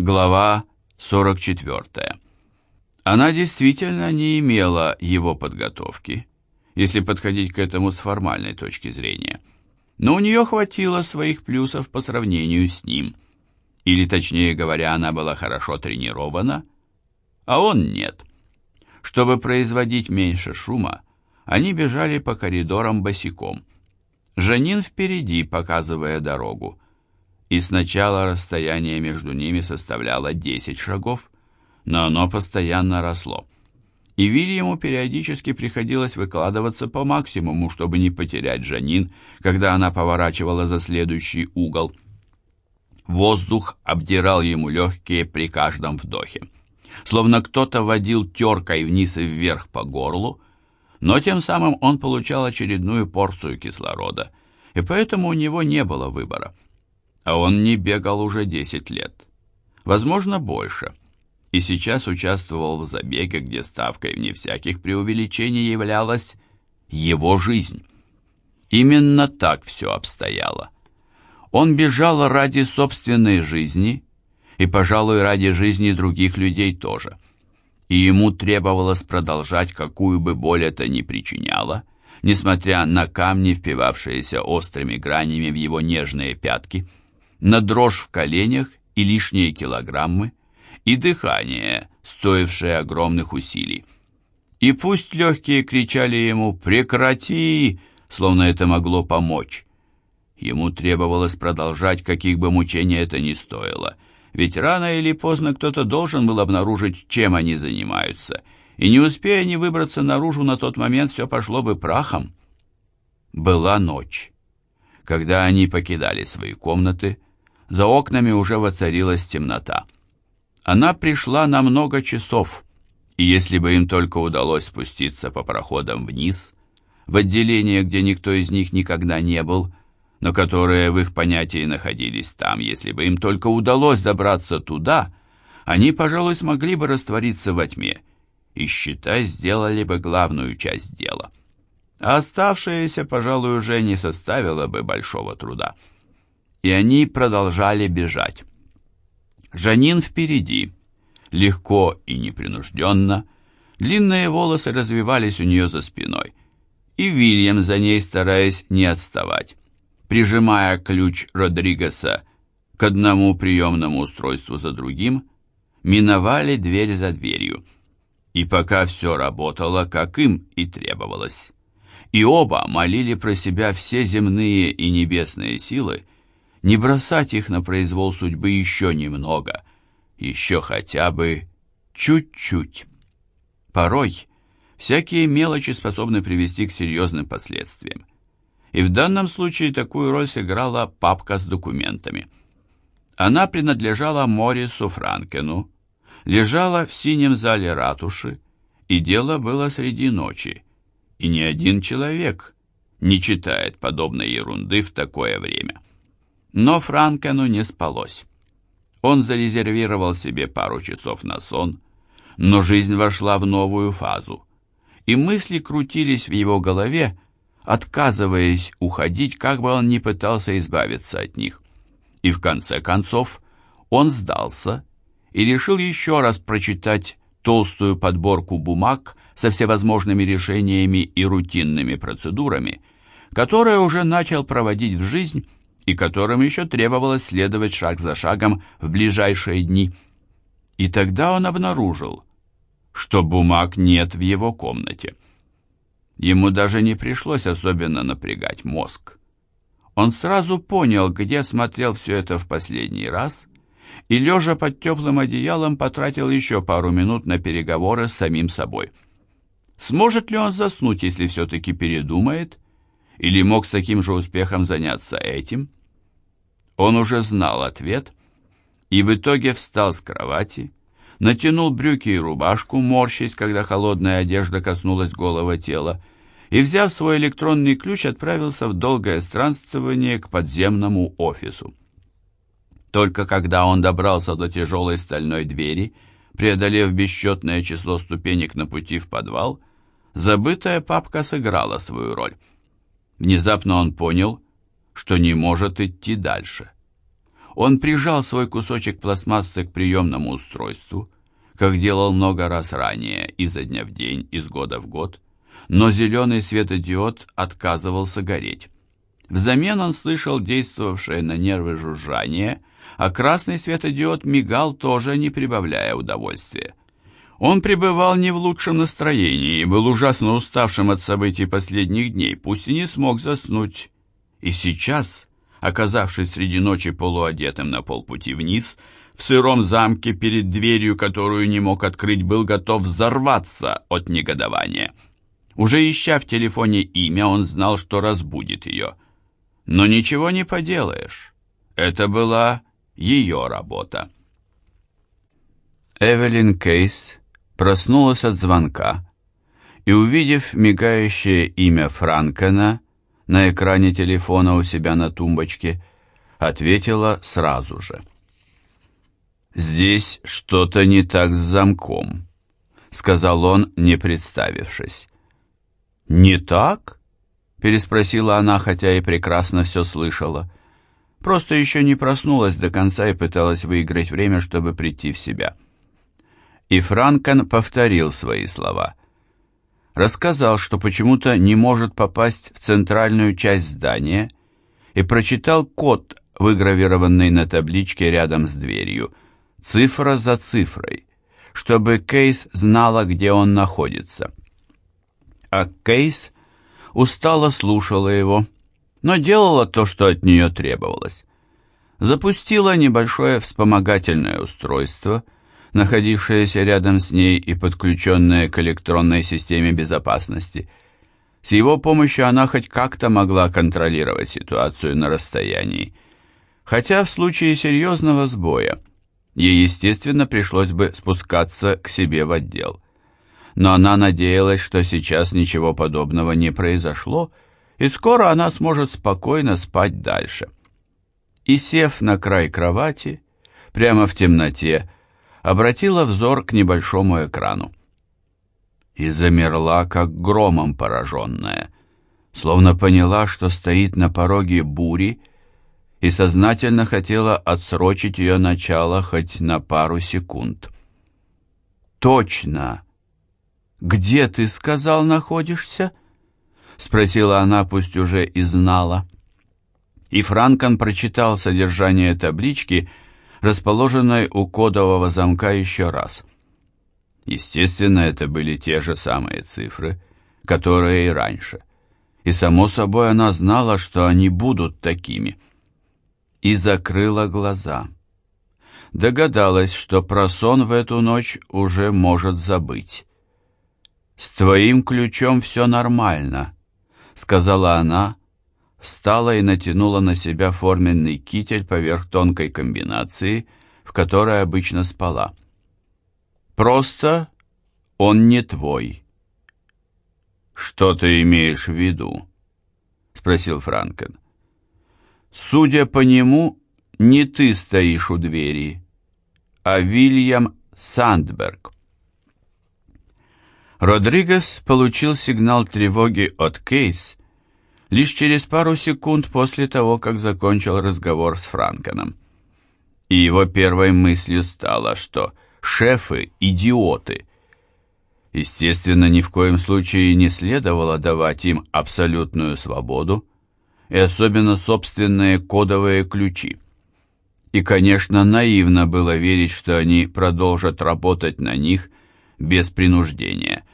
Глава 44. Она действительно не имела его подготовки, если подходить к этому с формальной точки зрения. Но у нее хватило своих плюсов по сравнению с ним. Или, точнее говоря, она была хорошо тренирована, а он нет. Чтобы производить меньше шума, они бежали по коридорам босиком. Жанин впереди, показывая дорогу. И сначала расстояние между ними составляло 10 шагов, но оно постоянно росло. И Вильяму периодически приходилось выкладываться по максимуму, чтобы не потерять Жанин, когда она поворачивала за следующий угол. Воздух обдирал ему легкие при каждом вдохе. Словно кто-то водил теркой вниз и вверх по горлу, но тем самым он получал очередную порцию кислорода, и поэтому у него не было выбора. А он не бегал уже 10 лет. Возможно, больше. И сейчас участвовал в забеге, где ставкой вне всяких преувеличений являлась его жизнь. Именно так все обстояло. Он бежал ради собственной жизни и, пожалуй, ради жизни других людей тоже – и ему требовалось продолжать, какую бы боль это ни причиняло, несмотря на камни, впивавшиеся острыми гранями в его нежные пятки, на дрожь в коленях и лишние килограммы, и дыхание, стоившее огромных усилий. И пусть легкие кричали ему «Прекрати!», словно это могло помочь. Ему требовалось продолжать, каких бы мучений это ни стоило – ведь рано или поздно кто-то должен был обнаружить, чем они занимаются, и не успея они выбраться наружу, на тот момент все пошло бы прахом. Была ночь. Когда они покидали свои комнаты, за окнами уже воцарилась темнота. Она пришла на много часов, и если бы им только удалось спуститься по проходам вниз, в отделение, где никто из них никогда не был, но которые в их понятии находились там. Если бы им только удалось добраться туда, они, пожалуй, смогли бы раствориться во тьме и, считай, сделали бы главную часть дела. А оставшееся, пожалуй, уже не составило бы большого труда. И они продолжали бежать. Жанин впереди, легко и непринужденно, длинные волосы развивались у нее за спиной, и Вильям за ней, стараясь не отставать прижимая ключ Родригеса к одному приемному устройству за другим, миновали дверь за дверью. И пока все работало, как им и требовалось. И оба молили про себя все земные и небесные силы, не бросать их на произвол судьбы еще немного, еще хотя бы чуть-чуть. Порой всякие мелочи способны привести к серьезным последствиям и в данном случае такую роль сыграла папка с документами. Она принадлежала Морису Франкену, лежала в синем зале ратуши, и дело было среди ночи, и ни один человек не читает подобной ерунды в такое время. Но Франкену не спалось. Он зарезервировал себе пару часов на сон, но жизнь вошла в новую фазу, и мысли крутились в его голове, отказываясь уходить, как бы он ни пытался избавиться от них. И в конце концов он сдался и решил еще раз прочитать толстую подборку бумаг со всевозможными решениями и рутинными процедурами, которые уже начал проводить в жизнь и которым еще требовалось следовать шаг за шагом в ближайшие дни. И тогда он обнаружил, что бумаг нет в его комнате. Ему даже не пришлось особенно напрягать мозг. Он сразу понял, где смотрел все это в последний раз, и, лежа под теплым одеялом, потратил еще пару минут на переговоры с самим собой. Сможет ли он заснуть, если все-таки передумает? Или мог с таким же успехом заняться этим? Он уже знал ответ, и в итоге встал с кровати, натянул брюки и рубашку, морщись, когда холодная одежда коснулась голого тела, и, взяв свой электронный ключ, отправился в долгое странствование к подземному офису. Только когда он добрался до тяжелой стальной двери, преодолев бесчетное число ступенек на пути в подвал, забытая папка сыграла свою роль. Внезапно он понял, что не может идти дальше. Он прижал свой кусочек пластмассы к приемному устройству, как делал много раз ранее, изо дня в день, из года в год, но зеленый светодиод отказывался гореть. Взамен он слышал действовавшее на нервы жужжание, а красный светодиод мигал тоже, не прибавляя удовольствия. Он пребывал не в лучшем настроении и был ужасно уставшим от событий последних дней, пусть и не смог заснуть. И сейчас, оказавшись среди ночи полуодетым на полпути вниз, в сыром замке перед дверью, которую не мог открыть, был готов взорваться от негодования. Уже ища в телефоне имя, он знал, что разбудит ее. Но ничего не поделаешь. Это была ее работа. Эвелин Кейс проснулась от звонка и, увидев мигающее имя Франкена на экране телефона у себя на тумбочке, ответила сразу же. «Здесь что-то не так с замком», — сказал он, не представившись. «Не так?» — переспросила она, хотя и прекрасно все слышала. Просто еще не проснулась до конца и пыталась выиграть время, чтобы прийти в себя. И Франкен повторил свои слова. Рассказал, что почему-то не может попасть в центральную часть здания, и прочитал код, выгравированный на табличке рядом с дверью, цифра за цифрой, чтобы Кейс знала, где он находится. А Кейс устало слушала его, но делала то, что от нее требовалось. Запустила небольшое вспомогательное устройство — находившаяся рядом с ней и подключенная к электронной системе безопасности. С его помощью она хоть как-то могла контролировать ситуацию на расстоянии. Хотя в случае серьезного сбоя ей, естественно, пришлось бы спускаться к себе в отдел. Но она надеялась, что сейчас ничего подобного не произошло, и скоро она сможет спокойно спать дальше. И сев на край кровати, прямо в темноте, обратила взор к небольшому экрану. И замерла, как громом пораженная, словно поняла, что стоит на пороге бури, и сознательно хотела отсрочить ее начало хоть на пару секунд. «Точно! Где, ты сказал, находишься?» — спросила она, пусть уже и знала. И Франкон прочитал содержание таблички — расположенной у кодового замка еще раз. Естественно, это были те же самые цифры, которые и раньше. И, само собой, она знала, что они будут такими. И закрыла глаза. Догадалась, что про сон в эту ночь уже может забыть. «С твоим ключом все нормально», — сказала она, встала и натянула на себя форменный китель поверх тонкой комбинации, в которой обычно спала. «Просто он не твой». «Что ты имеешь в виду?» — спросил Франкен. «Судя по нему, не ты стоишь у двери, а Вильям Сандберг». Родригес получил сигнал тревоги от Кейс лишь через пару секунд после того, как закончил разговор с Франкеном. И его первой мыслью стало, что шефы – идиоты. Естественно, ни в коем случае не следовало давать им абсолютную свободу, и особенно собственные кодовые ключи. И, конечно, наивно было верить, что они продолжат работать на них без принуждения.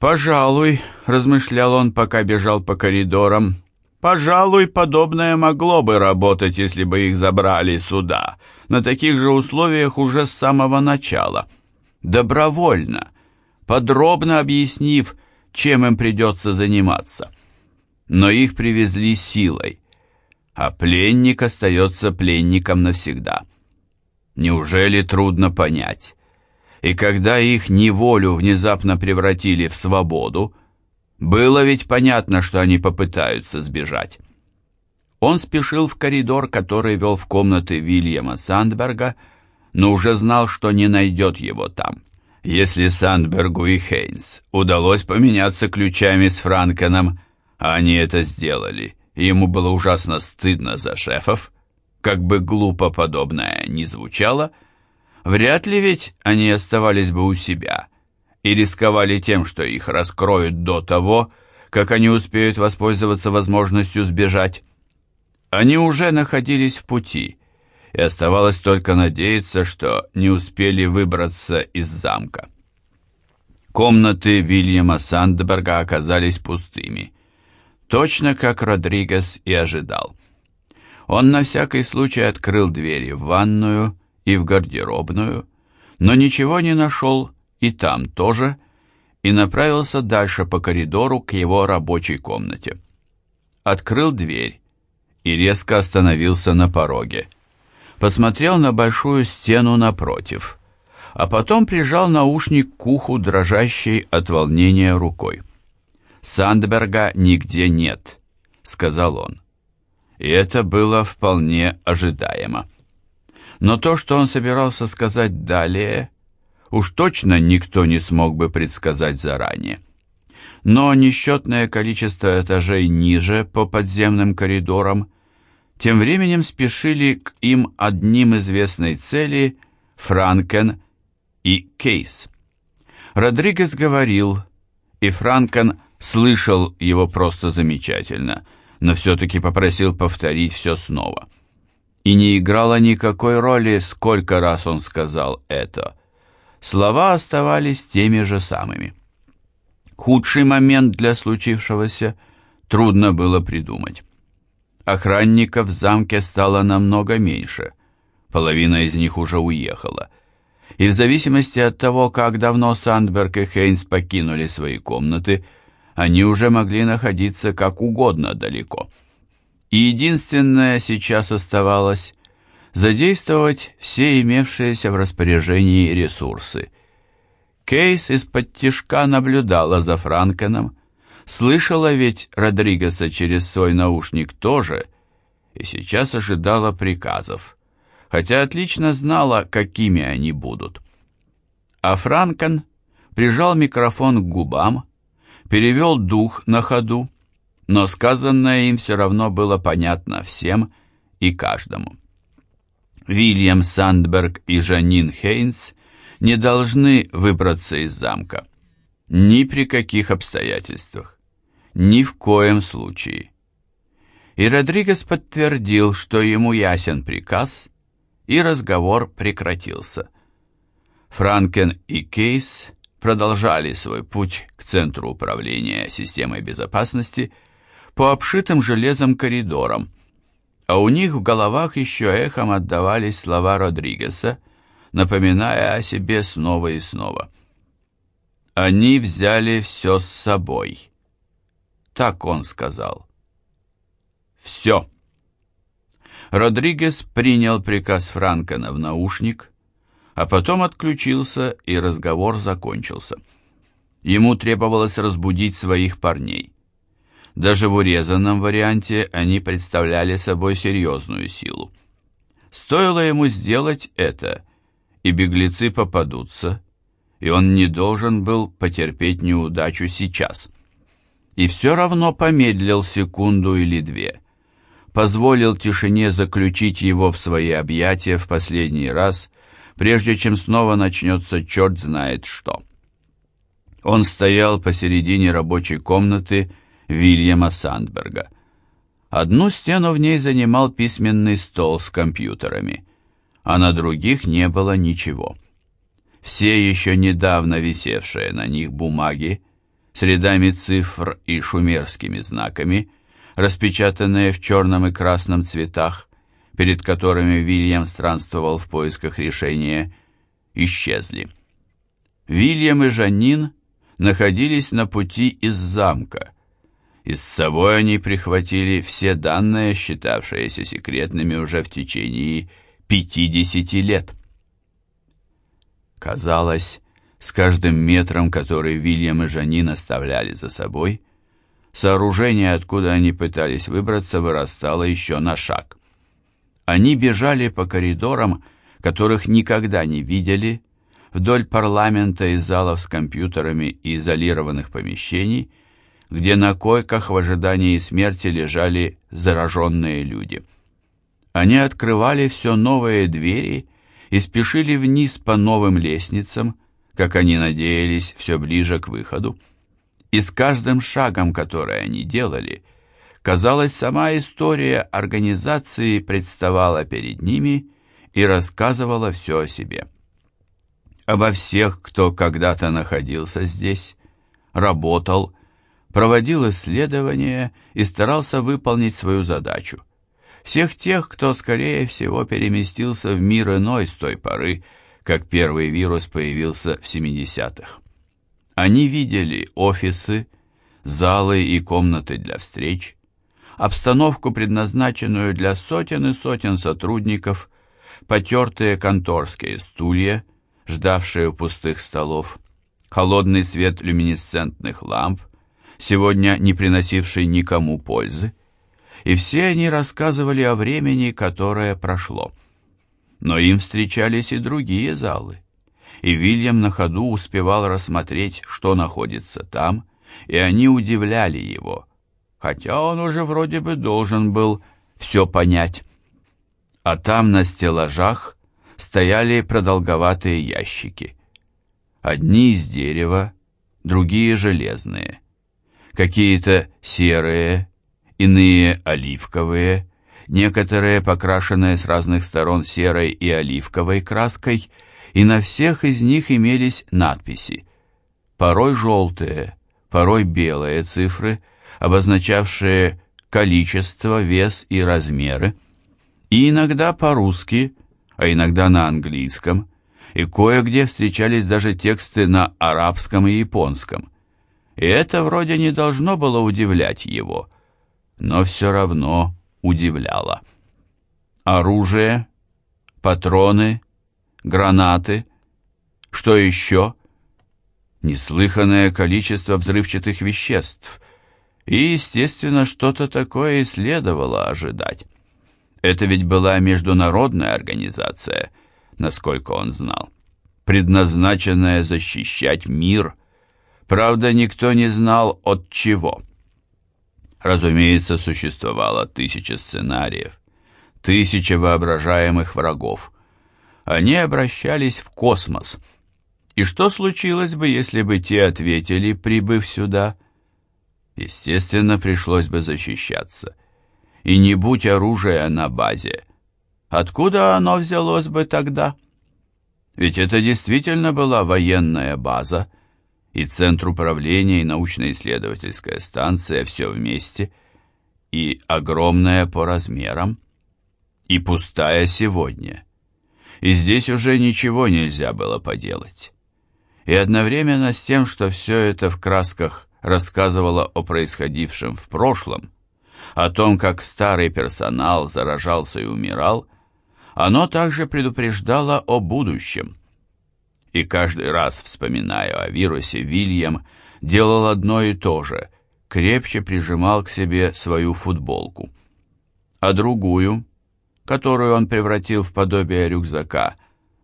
«Пожалуй», — размышлял он, пока бежал по коридорам, «пожалуй, подобное могло бы работать, если бы их забрали сюда, на таких же условиях уже с самого начала. Добровольно, подробно объяснив, чем им придется заниматься. Но их привезли силой, а пленник остается пленником навсегда. Неужели трудно понять?» И когда их неволю внезапно превратили в свободу, было ведь понятно, что они попытаются сбежать. Он спешил в коридор, который вел в комнаты Вильяма Сандберга, но уже знал, что не найдет его там. Если Сандбергу и Хейнс удалось поменяться ключами с Франкеном, а они это сделали, ему было ужасно стыдно за шефов, как бы глупо подобное ни звучало, вряд ли ведь они оставались бы у себя и рисковали тем, что их раскроют до того, как они успеют воспользоваться возможностью сбежать. Они уже находились в пути, и оставалось только надеяться, что не успели выбраться из замка. Комнаты Вильяма Сандберга оказались пустыми, точно как Родригес и ожидал. Он на всякий случай открыл двери в ванную и в гардеробную, но ничего не нашел и там тоже, и направился дальше по коридору к его рабочей комнате. Открыл дверь и резко остановился на пороге. Посмотрел на большую стену напротив, а потом прижал наушник к уху, дрожащей от волнения рукой. «Сандберга нигде нет», — сказал он и это было вполне ожидаемо. Но то, что он собирался сказать далее, уж точно никто не смог бы предсказать заранее. Но несчетное количество этажей ниже по подземным коридорам тем временем спешили к им одним известной цели Франкен и Кейс. Родригес говорил, и Франкен слышал его просто замечательно – но все-таки попросил повторить все снова. И не играло никакой роли, сколько раз он сказал это. Слова оставались теми же самыми. Худший момент для случившегося трудно было придумать. Охранников в замке стало намного меньше, половина из них уже уехала. И в зависимости от того, как давно Сандберг и Хейнс покинули свои комнаты, они уже могли находиться как угодно далеко. И единственное сейчас оставалось задействовать все имевшиеся в распоряжении ресурсы. Кейс из-под тишка наблюдала за Франкеном, слышала ведь Родригеса через свой наушник тоже, и сейчас ожидала приказов, хотя отлично знала, какими они будут. А Франкен прижал микрофон к губам, перевел дух на ходу, но сказанное им все равно было понятно всем и каждому. Вильям Сандберг и Жанин Хейнс не должны выбраться из замка. Ни при каких обстоятельствах. Ни в коем случае. И Родригес подтвердил, что ему ясен приказ, и разговор прекратился. Франкен и Кейс продолжали свой путь к центру управления системой безопасности по обшитым железом коридорам, а у них в головах еще эхом отдавались слова Родригеса, напоминая о себе снова и снова. «Они взяли все с собой», — так он сказал. «Все». Родригес принял приказ Франкена в наушник, а потом отключился, и разговор закончился. Ему требовалось разбудить своих парней. Даже в урезанном варианте они представляли собой серьезную силу. Стоило ему сделать это, и беглецы попадутся, и он не должен был потерпеть неудачу сейчас. И все равно помедлил секунду или две, позволил тишине заключить его в свои объятия в последний раз прежде чем снова начнется черт знает что. Он стоял посередине рабочей комнаты Вильяма Сандберга. Одну стену в ней занимал письменный стол с компьютерами, а на других не было ничего. Все еще недавно висевшие на них бумаги с рядами цифр и шумерскими знаками, распечатанные в черном и красном цветах, перед которыми Вильям странствовал в поисках решения, исчезли. Вильям и Жанин находились на пути из замка, и с собой они прихватили все данные, считавшиеся секретными уже в течение 50 лет. Казалось, с каждым метром, который Вильям и Жанин оставляли за собой, сооружение, откуда они пытались выбраться, вырастало еще на шаг. Они бежали по коридорам, которых никогда не видели, вдоль парламента и залов с компьютерами и изолированных помещений, где на койках в ожидании смерти лежали зараженные люди. Они открывали все новые двери и спешили вниз по новым лестницам, как они надеялись, все ближе к выходу. И с каждым шагом, который они делали, казалось, сама история организации представала перед ними и рассказывала все о себе. Обо всех, кто когда-то находился здесь, работал, проводил исследования и старался выполнить свою задачу. Всех тех, кто, скорее всего, переместился в мир иной с той поры, как первый вирус появился в 70-х. Они видели офисы, залы и комнаты для встреч, обстановку, предназначенную для сотен и сотен сотрудников, потертые конторские стулья, ждавшие пустых столов, холодный свет люминесцентных ламп, сегодня не приносивший никому пользы, и все они рассказывали о времени, которое прошло. Но им встречались и другие залы, и Вильям на ходу успевал рассмотреть, что находится там, и они удивляли его, хотя он уже вроде бы должен был все понять. А там на стеллажах стояли продолговатые ящики. Одни из дерева, другие железные. Какие-то серые, иные оливковые, некоторые покрашенные с разных сторон серой и оливковой краской, и на всех из них имелись надписи. Порой желтые, порой белые цифры, обозначавшие количество, вес и размеры, и иногда по-русски – а иногда на английском, и кое-где встречались даже тексты на арабском и японском. И это вроде не должно было удивлять его, но все равно удивляло. Оружие, патроны, гранаты, что еще? Неслыханное количество взрывчатых веществ, и, естественно, что-то такое и следовало ожидать. Это ведь была международная организация, насколько он знал, предназначенная защищать мир. Правда, никто не знал от чего. Разумеется, существовало тысяча сценариев, тысяча воображаемых врагов. Они обращались в космос. И что случилось бы, если бы те ответили, прибыв сюда? Естественно, пришлось бы защищаться и не будь оружия на базе, откуда оно взялось бы тогда? Ведь это действительно была военная база, и центр управления, и научно-исследовательская станция все вместе, и огромная по размерам, и пустая сегодня. И здесь уже ничего нельзя было поделать. И одновременно с тем, что все это в красках рассказывало о происходившем в прошлом, о том, как старый персонал заражался и умирал, оно также предупреждало о будущем. И каждый раз, вспоминая о вирусе, Вильям делал одно и то же, крепче прижимал к себе свою футболку. А другую, которую он превратил в подобие рюкзака,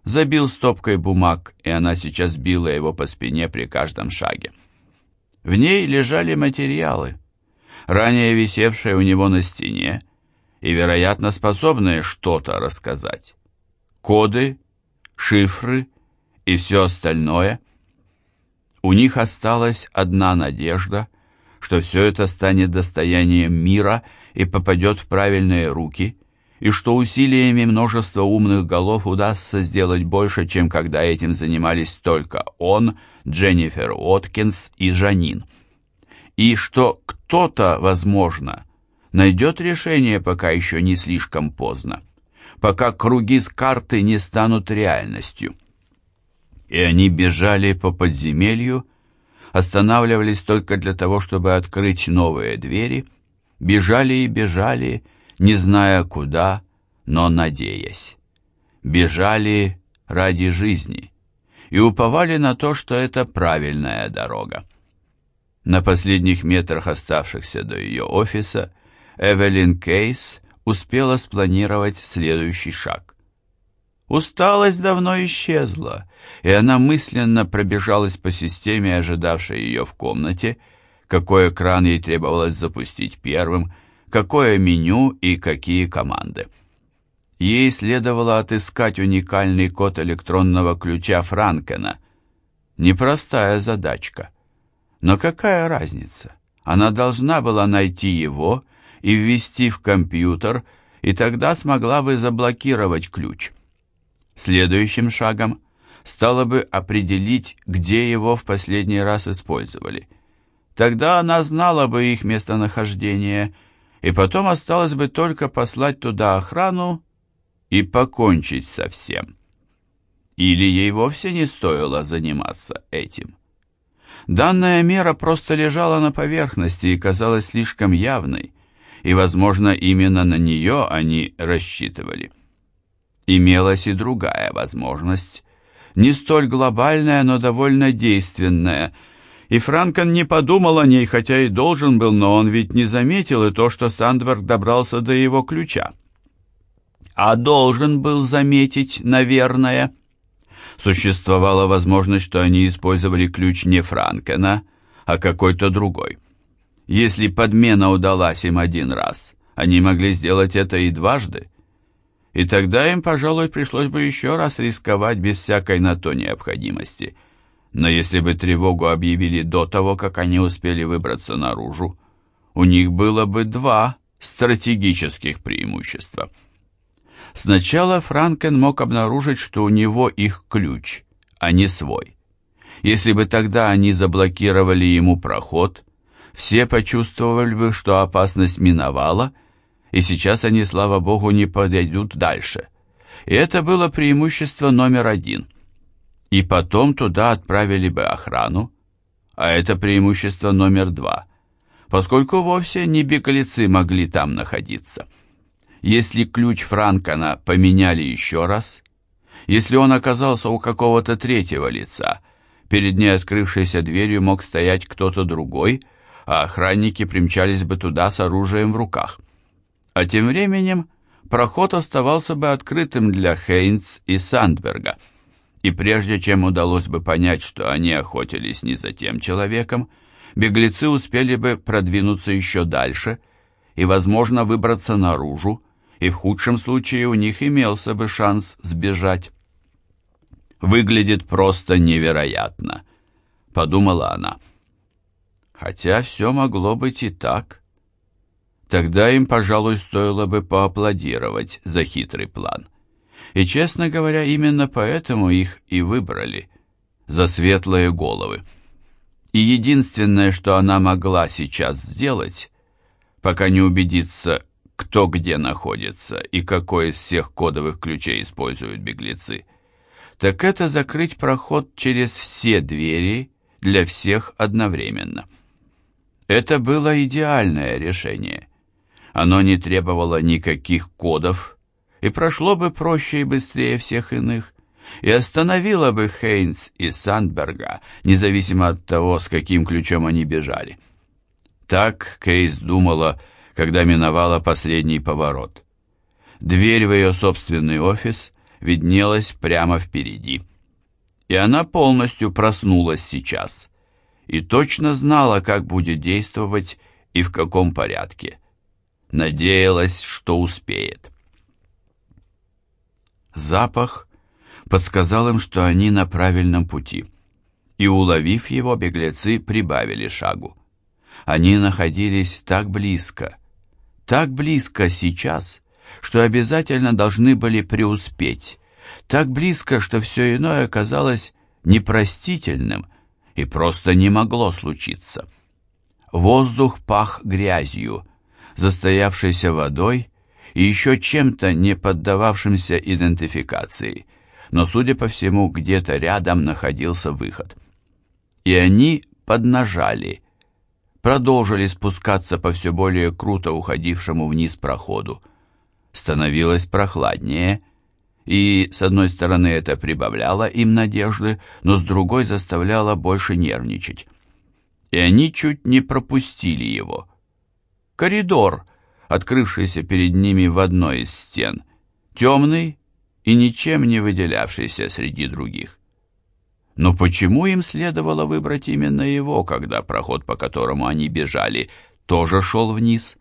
забил стопкой бумаг, и она сейчас била его по спине при каждом шаге. В ней лежали материалы — ранее висевшие у него на стене и, вероятно, способные что-то рассказать. Коды, шифры и все остальное. У них осталась одна надежда, что все это станет достоянием мира и попадет в правильные руки, и что усилиями множества умных голов удастся сделать больше, чем когда этим занимались только он, Дженнифер Уоткинс и Жанин и что кто-то, возможно, найдет решение, пока еще не слишком поздно, пока круги с карты не станут реальностью. И они бежали по подземелью, останавливались только для того, чтобы открыть новые двери, бежали и бежали, не зная куда, но надеясь. Бежали ради жизни и уповали на то, что это правильная дорога. На последних метрах оставшихся до ее офиса Эвелин Кейс успела спланировать следующий шаг. Усталость давно исчезла, и она мысленно пробежалась по системе, ожидавшей ее в комнате, какой экран ей требовалось запустить первым, какое меню и какие команды. Ей следовало отыскать уникальный код электронного ключа Франкена. Непростая задачка. Но какая разница? Она должна была найти его и ввести в компьютер, и тогда смогла бы заблокировать ключ. Следующим шагом стало бы определить, где его в последний раз использовали. Тогда она знала бы их местонахождение, и потом осталось бы только послать туда охрану и покончить со всем. Или ей вовсе не стоило заниматься этим. Данная мера просто лежала на поверхности и казалась слишком явной, и, возможно, именно на нее они рассчитывали. Имелась и другая возможность, не столь глобальная, но довольно действенная, и Франкен не подумал о ней, хотя и должен был, но он ведь не заметил и то, что Сандберг добрался до его ключа. А должен был заметить, наверное. Существовала возможность, что они использовали ключ не Франкена, а какой-то другой. Если подмена удалась им один раз, они могли сделать это и дважды и тогда им, пожалуй, пришлось бы еще раз рисковать без всякой на то необходимости. Но если бы тревогу объявили до того, как они успели выбраться наружу, у них было бы два стратегических преимущества. Сначала Франкен мог обнаружить, что у него их ключ, а не свой. Если бы тогда они заблокировали ему проход, все почувствовали бы, что опасность миновала – и сейчас они, слава богу, не подойдут дальше. И это было преимущество номер один. И потом туда отправили бы охрану, а это преимущество номер два, поскольку вовсе не беглецы могли там находиться. Если ключ Франкона поменяли еще раз, если он оказался у какого-то третьего лица, перед ней открывшейся дверью мог стоять кто-то другой, а охранники примчались бы туда с оружием в руках. А тем временем проход оставался бы открытым для Хейнс и Сандберга. И прежде чем удалось бы понять, что они охотились не за тем человеком, беглецы успели бы продвинуться еще дальше и, возможно, выбраться наружу, и в худшем случае у них имелся бы шанс сбежать. «Выглядит просто невероятно», — подумала она. Хотя все могло быть и так. Тогда им, пожалуй, стоило бы поаплодировать за хитрый план. И, честно говоря, именно поэтому их и выбрали. За светлые головы. И единственное, что она могла сейчас сделать, пока не убедится, кто где находится и какой из всех кодовых ключей используют беглецы, так это закрыть проход через все двери для всех одновременно. Это было идеальное решение – оно не требовало никаких кодов и прошло бы проще и быстрее всех иных, и остановило бы Хейнс и Сандберга, независимо от того, с каким ключом они бежали. Так Кейс думала, когда миновала последний поворот. Дверь в ее собственный офис виднелась прямо впереди. И она полностью проснулась сейчас и точно знала, как будет действовать и в каком порядке надеялась, что успеет. Запах подсказал им, что они на правильном пути, и, уловив его, беглецы прибавили шагу. Они находились так близко, так близко сейчас, что обязательно должны были преуспеть, так близко, что все иное казалось непростительным и просто не могло случиться. Воздух пах грязью, застоявшейся водой и еще чем-то, не поддававшимся идентификации, но, судя по всему, где-то рядом находился выход. И они поднажали, продолжили спускаться по все более круто уходившему вниз проходу. Становилось прохладнее, и, с одной стороны, это прибавляло им надежды, но с другой заставляло больше нервничать. И они чуть не пропустили его — коридор, открывшийся перед ними в одной из стен, темный и ничем не выделявшийся среди других. Но почему им следовало выбрать именно его, когда проход, по которому они бежали, тоже шел вниз?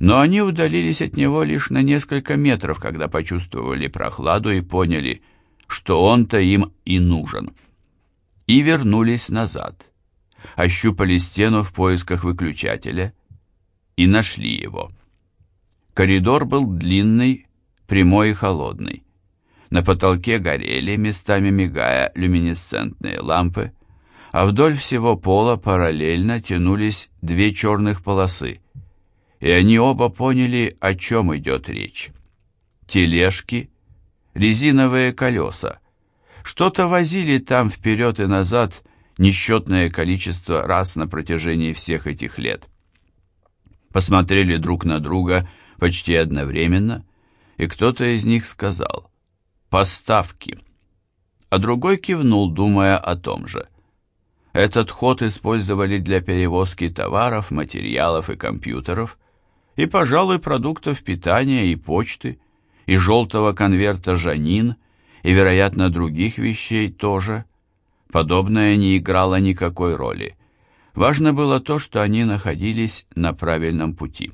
но они удалились от него лишь на несколько метров, когда почувствовали прохладу и поняли, что он-то им и нужен. И вернулись назад. Ощупали стену в поисках выключателя и нашли его. Коридор был длинный, прямой и холодный. На потолке горели, местами мигая, люминесцентные лампы, а вдоль всего пола параллельно тянулись две черных полосы, и они оба поняли, о чем идет речь. Тележки, резиновые колеса, что-то возили там вперед и назад несчетное количество раз на протяжении всех этих лет. Посмотрели друг на друга почти одновременно, и кто-то из них сказал поставки. А другой кивнул, думая о том же. Этот ход использовали для перевозки товаров, материалов и компьютеров, и, пожалуй, продуктов питания и почты, и желтого конверта «Жанин», и, вероятно, других вещей тоже. Подобное не играло никакой роли. Важно было то, что они находились на правильном пути.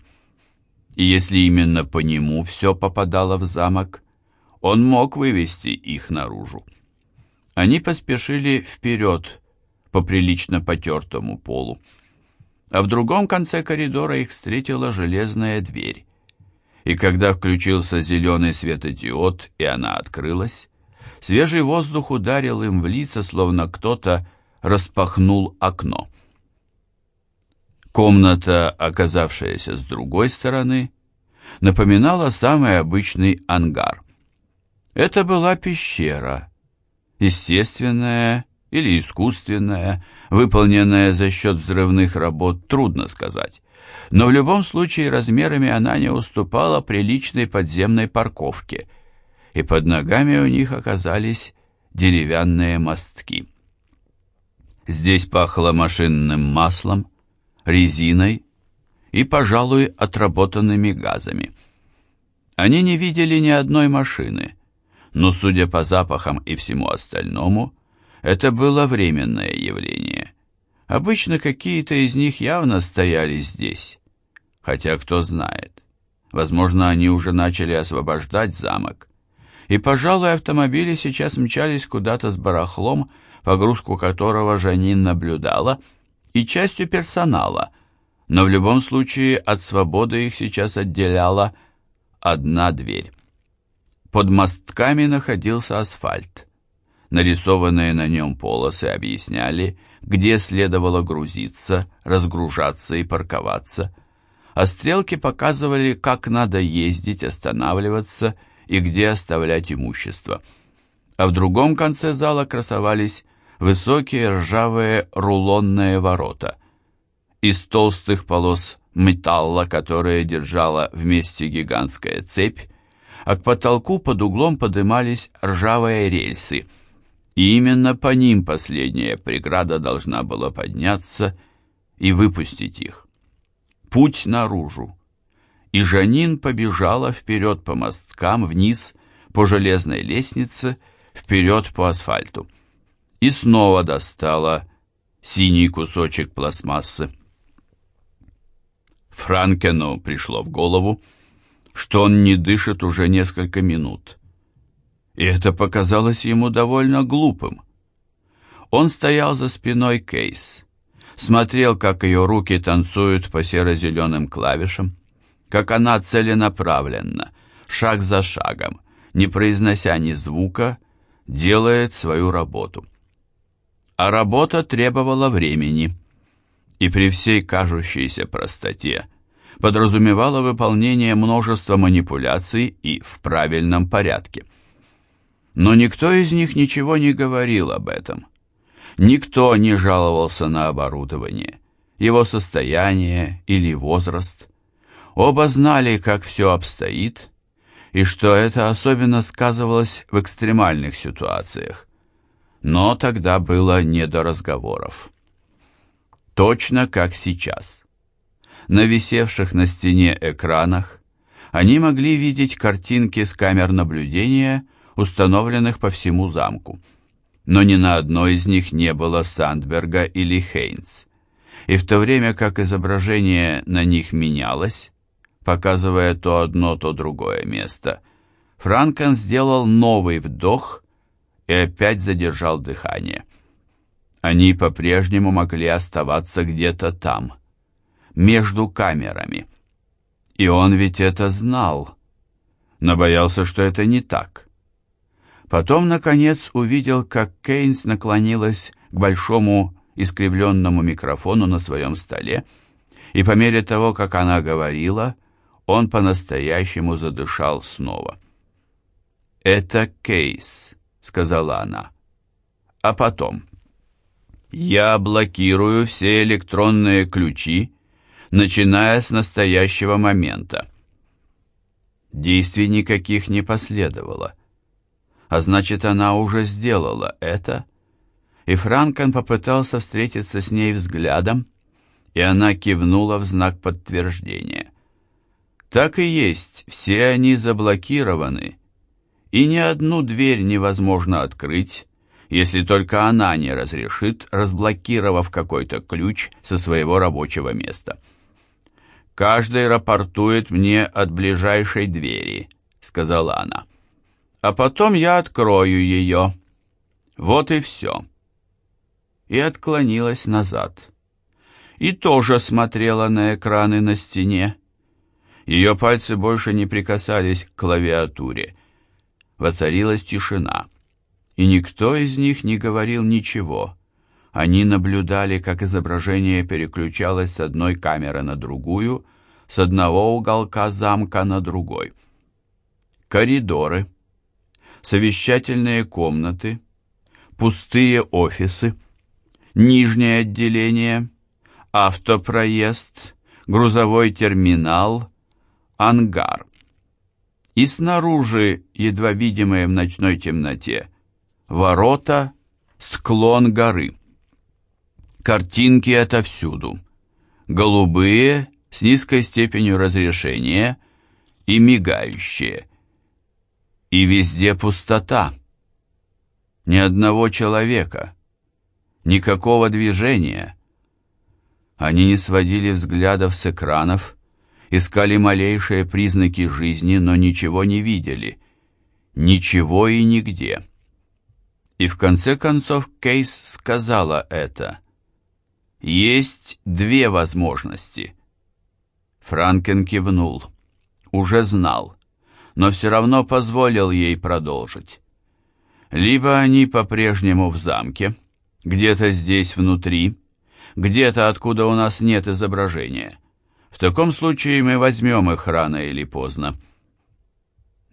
И если именно по нему все попадало в замок, он мог вывести их наружу. Они поспешили вперед по прилично потертому полу. А в другом конце коридора их встретила железная дверь. И когда включился зеленый светодиод, и она открылась, свежий воздух ударил им в лица, словно кто-то распахнул окно. Комната, оказавшаяся с другой стороны, напоминала самый обычный ангар. Это была пещера, естественная или искусственная, выполненная за счет взрывных работ, трудно сказать. Но в любом случае размерами она не уступала приличной подземной парковке, и под ногами у них оказались деревянные мостки. Здесь пахло машинным маслом, резиной и, пожалуй, отработанными газами. Они не видели ни одной машины, но, судя по запахам и всему остальному, это было временное явление. Обычно какие-то из них явно стояли здесь. Хотя кто знает. Возможно, они уже начали освобождать замок. И, пожалуй, автомобили сейчас мчались куда-то с барахлом, погрузку которого Жанин наблюдала, и частью персонала, но в любом случае от свободы их сейчас отделяла одна дверь. Под мостками находился асфальт. Нарисованные на нем полосы объясняли, где следовало грузиться, разгружаться и парковаться, а стрелки показывали, как надо ездить, останавливаться и где оставлять имущество. А в другом конце зала красовались высокие ржавые рулонные ворота. Из толстых полос металла, которые держала вместе гигантская цепь, а к потолку под углом подымались ржавые рельсы, и именно по ним последняя преграда должна была подняться и выпустить их. Путь наружу. И Жанин побежала вперед по мосткам, вниз по железной лестнице, вперед по асфальту. И снова достала синий кусочек пластмассы. Франкену пришло в голову, что он не дышит уже несколько минут. И это показалось ему довольно глупым. Он стоял за спиной Кейс, смотрел, как ее руки танцуют по серо-зеленым клавишам, как она целенаправленно, шаг за шагом, не произнося ни звука, делает свою работу. А работа требовала времени, и при всей кажущейся простоте подразумевало выполнение множества манипуляций и в правильном порядке. Но никто из них ничего не говорил об этом. Никто не жаловался на оборудование, его состояние или возраст. Оба знали, как все обстоит, и что это особенно сказывалось в экстремальных ситуациях. Но тогда было не до разговоров. Точно как сейчас на висевших на стене экранах они могли видеть картинки с камер наблюдения, установленных по всему замку. Но ни на одной из них не было Сандберга или Хейнс. И в то время как изображение на них менялось, показывая то одно, то другое место, Франкен сделал новый вдох и опять задержал дыхание. Они по-прежнему могли оставаться где-то там, между камерами. И он ведь это знал, но боялся, что это не так. Потом, наконец, увидел, как Кейнс наклонилась к большому искривленному микрофону на своем столе, и по мере того, как она говорила, он по-настоящему задышал снова. «Это Кейс», — сказала она. «А потом...» «Я блокирую все электронные ключи, начиная с настоящего момента». Действий никаких не последовало. А значит, она уже сделала это, и Франкен попытался встретиться с ней взглядом, и она кивнула в знак подтверждения. Так и есть, все они заблокированы, и ни одну дверь невозможно открыть, если только она не разрешит, разблокировав какой-то ключ со своего рабочего места. «Каждый рапортует мне от ближайшей двери», — сказала она. «А потом я открою ее. Вот и все». И отклонилась назад и тоже смотрела на экраны на стене. Ее пальцы больше не прикасались к клавиатуре. Воцарилась тишина, и никто из них не говорил ничего. Они наблюдали, как изображение переключалось с одной камеры на другую, с одного уголка замка на другой. Коридоры, совещательные комнаты, пустые офисы, нижнее отделение — автопроезд, грузовой терминал, ангар. И снаружи, едва видимые в ночной темноте, ворота, склон горы. Картинки отовсюду. Голубые, с низкой степенью разрешения и мигающие. И везде пустота. Ни одного человека, никакого движения. Они не сводили взглядов с экранов, искали малейшие признаки жизни, но ничего не видели. Ничего и нигде. И в конце концов Кейс сказала это. Есть две возможности. Франкен кивнул. Уже знал, но все равно позволил ей продолжить. Либо они по-прежнему в замке, где-то здесь внутри, где-то, откуда у нас нет изображения. В таком случае мы возьмем их рано или поздно.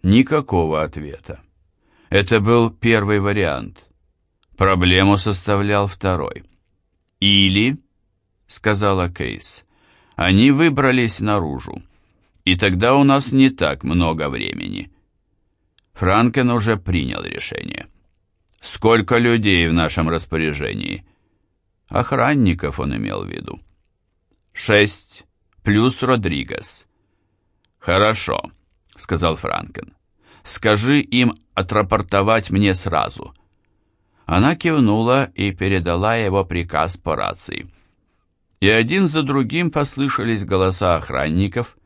Никакого ответа. Это был первый вариант. Проблему составлял второй. «Или», — сказала Кейс, — «они выбрались наружу, и тогда у нас не так много времени». Франкен уже принял решение. «Сколько людей в нашем распоряжении?» Охранников он имел в виду. Шесть, плюс Родригес. Хорошо, сказал Франкен. Скажи им отрапортовать мне сразу. Она кивнула и передала его приказ по рации. И один за другим послышались голоса охранников,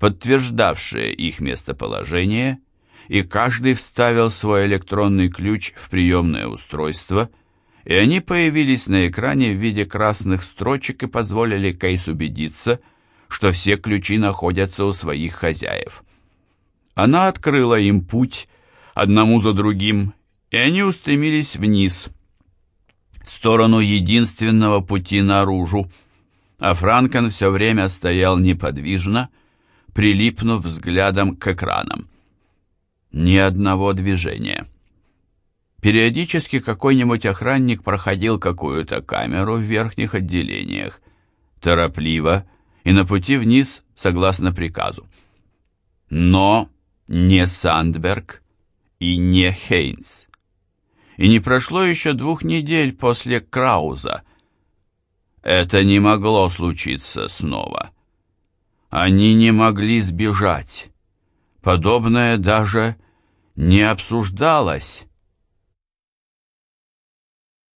подтверждавшие их местоположение, и каждый вставил свой электронный ключ в приемное устройство – и они появились на экране в виде красных строчек и позволили Кейс убедиться, что все ключи находятся у своих хозяев. Она открыла им путь, одному за другим, и они устремились вниз, в сторону единственного пути наружу, а Франкен все время стоял неподвижно, прилипнув взглядом к экранам. Ни одного движения. Периодически какой-нибудь охранник проходил какую-то камеру в верхних отделениях, торопливо и на пути вниз согласно приказу. Но не Сандберг и не Хейнс. И не прошло еще двух недель после Крауза. Это не могло случиться снова. Они не могли сбежать. Подобное даже не обсуждалось.